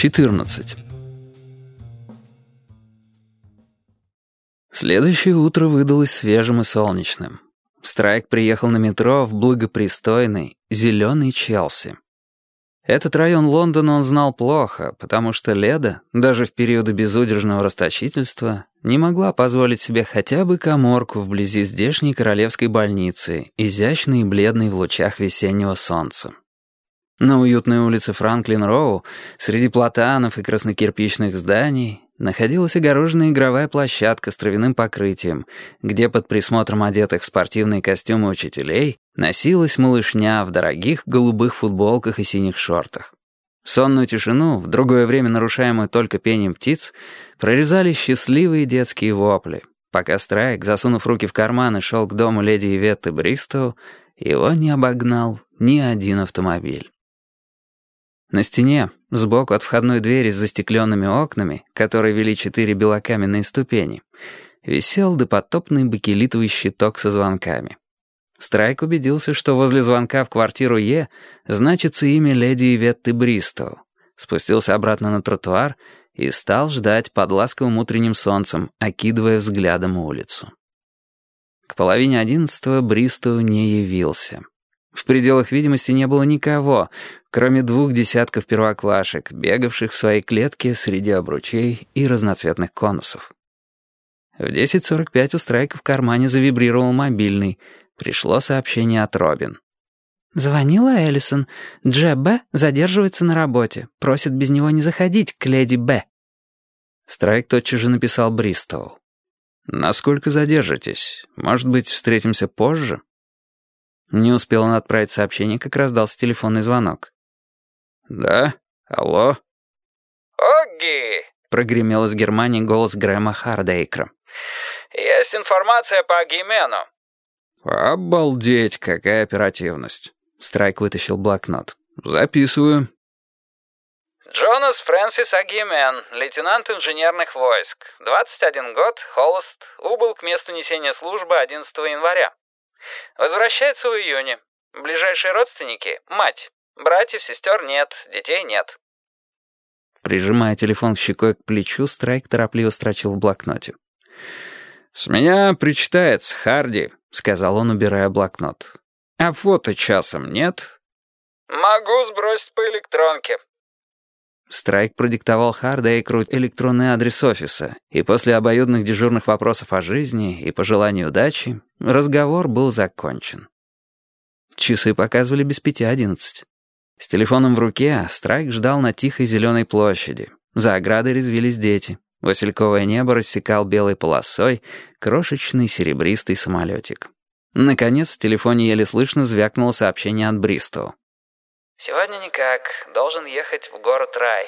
14. Следующее утро выдалось свежим и солнечным. Страйк приехал на метро в благопристойный, зеленый Челси. Этот район Лондона он знал плохо, потому что Леда, даже в периоды безудержного расточительства, не могла позволить себе хотя бы коморку вблизи здешней королевской больницы, изящной и бледной в лучах весеннего солнца. На уютной улице Франклин-Роу, среди платанов и краснокирпичных зданий, находилась огороженная игровая площадка с травяным покрытием, где под присмотром одетых в спортивные костюмы учителей носилась малышня в дорогих голубых футболках и синих шортах. Сонную тишину, в другое время нарушаемую только пением птиц, прорезали счастливые детские вопли. Пока Страйк, засунув руки в карманы, шел к дому леди Иветты Бристоу, его не обогнал ни один автомобиль. На стене, сбоку от входной двери с застекленными окнами, которые вели четыре белокаменные ступени, висел допотопный бакелитовый щиток со звонками. Страйк убедился, что возле звонка в квартиру Е значится имя леди Иветты Бристоу. Спустился обратно на тротуар и стал ждать под ласковым утренним солнцем, окидывая взглядом улицу. К половине одиннадцатого Бристоу не явился. В пределах видимости не было никого, кроме двух десятков первоклашек, бегавших в своей клетке среди обручей и разноцветных конусов. В 10.45 у Страйка в кармане завибрировал мобильный. Пришло сообщение от Робин. «Звонила Эллисон. Дже Б. задерживается на работе. Просит без него не заходить к леди Б». Страйк тотчас же написал Бристоу. «Насколько задержитесь? Может быть, встретимся позже?» Не успел он отправить сообщение, как раздался телефонный звонок. «Да? Алло?» «Огги!» — прогремел из Германии голос Грэма Хардейкра. «Есть информация по Агимену». «Обалдеть, какая оперативность!» Страйк вытащил блокнот. «Записываю». Джонас Фрэнсис Агимен, лейтенант инженерных войск. 21 год, холост, убыл к месту несения службы 11 января. Возвращается в июне. Ближайшие родственники — мать. Братьев, сестер нет, детей нет. Прижимая телефон щекой к плечу, Страйк торопливо строчил в блокноте. «С меня причитается, Харди», — сказал он, убирая блокнот. «А фото часом нет?» «Могу сбросить по электронке», Страйк продиктовал Хардейкру электронный адрес офиса, и после обоюдных дежурных вопросов о жизни и пожеланий удачи разговор был закончен. Часы показывали без пяти одиннадцать. С телефоном в руке Страйк ждал на тихой зеленой площади. За оградой резвились дети. Васильковое небо рассекал белой полосой крошечный серебристый самолетик. Наконец в телефоне еле слышно звякнуло сообщение от Бристоу. «Сегодня никак. Должен ехать в город Рай.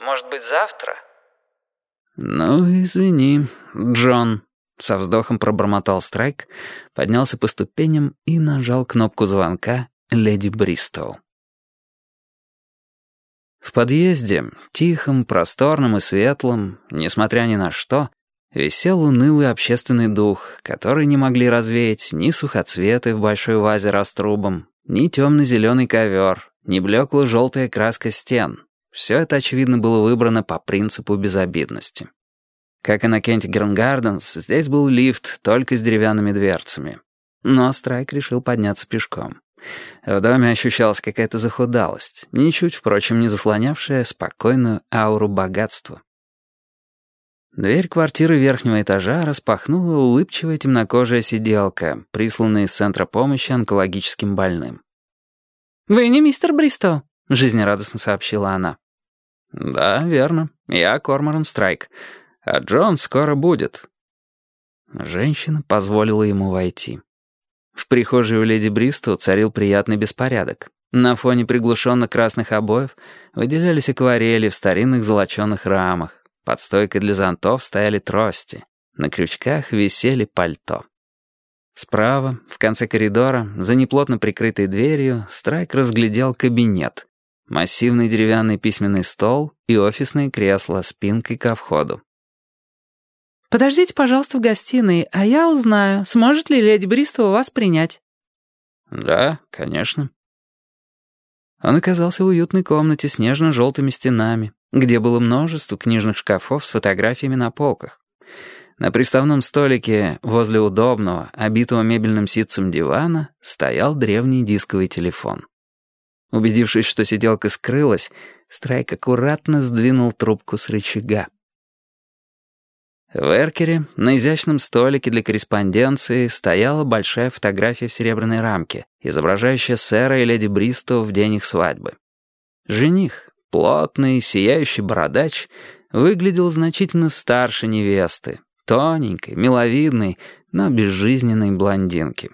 Может быть, завтра?» «Ну, извини, Джон», — со вздохом пробормотал Страйк, поднялся по ступеням и нажал кнопку звонка леди Бристоу. В подъезде, тихом, просторном и светлом, несмотря ни на что, висел унылый общественный дух, который не могли развеять ни сухоцветы в большой вазе раструбом, ни темно-зеленый ковер, ни блекло-желтая краска стен. Все это, очевидно, было выбрано по принципу безобидности. Как и на Кентигерн Гарденс, здесь был лифт только с деревянными дверцами. Но Страйк решил подняться пешком. В доме ощущалась какая-то захудалость, ничуть, впрочем, не заслонявшая спокойную ауру богатства. Дверь квартиры верхнего этажа распахнула улыбчивая темнокожая сиделка, присланная из Центра помощи онкологическим больным. «Вы не мистер Бристо?» — жизнерадостно сообщила она. «Да, верно. Я Корморан Страйк. А Джон скоро будет». Женщина позволила ему войти. В прихожей у леди Бристо царил приятный беспорядок. На фоне приглушенно-красных обоев выделялись акварели в старинных золоченых рамах. Под стойкой для зонтов стояли трости. На крючках висели пальто. Справа, в конце коридора, за неплотно прикрытой дверью, Страйк разглядел кабинет. Массивный деревянный письменный стол и офисное кресло с пинкой ко входу. «Подождите, пожалуйста, в гостиной, а я узнаю, сможет ли леди Бристова вас принять». «Да, конечно». Он оказался в уютной комнате с нежно-желтыми стенами, где было множество книжных шкафов с фотографиями на полках. На приставном столике возле удобного, обитого мебельным ситцем дивана, стоял древний дисковый телефон. Убедившись, что сиделка скрылась, Страйк аккуратно сдвинул трубку с рычага. В эркере на изящном столике для корреспонденции стояла большая фотография в серебряной рамке, изображающая сэра и леди Бристоу в день их свадьбы. Жених, плотный, сияющий бородач, выглядел значительно старше невесты, тоненькой, миловидной, но безжизненной блондинки.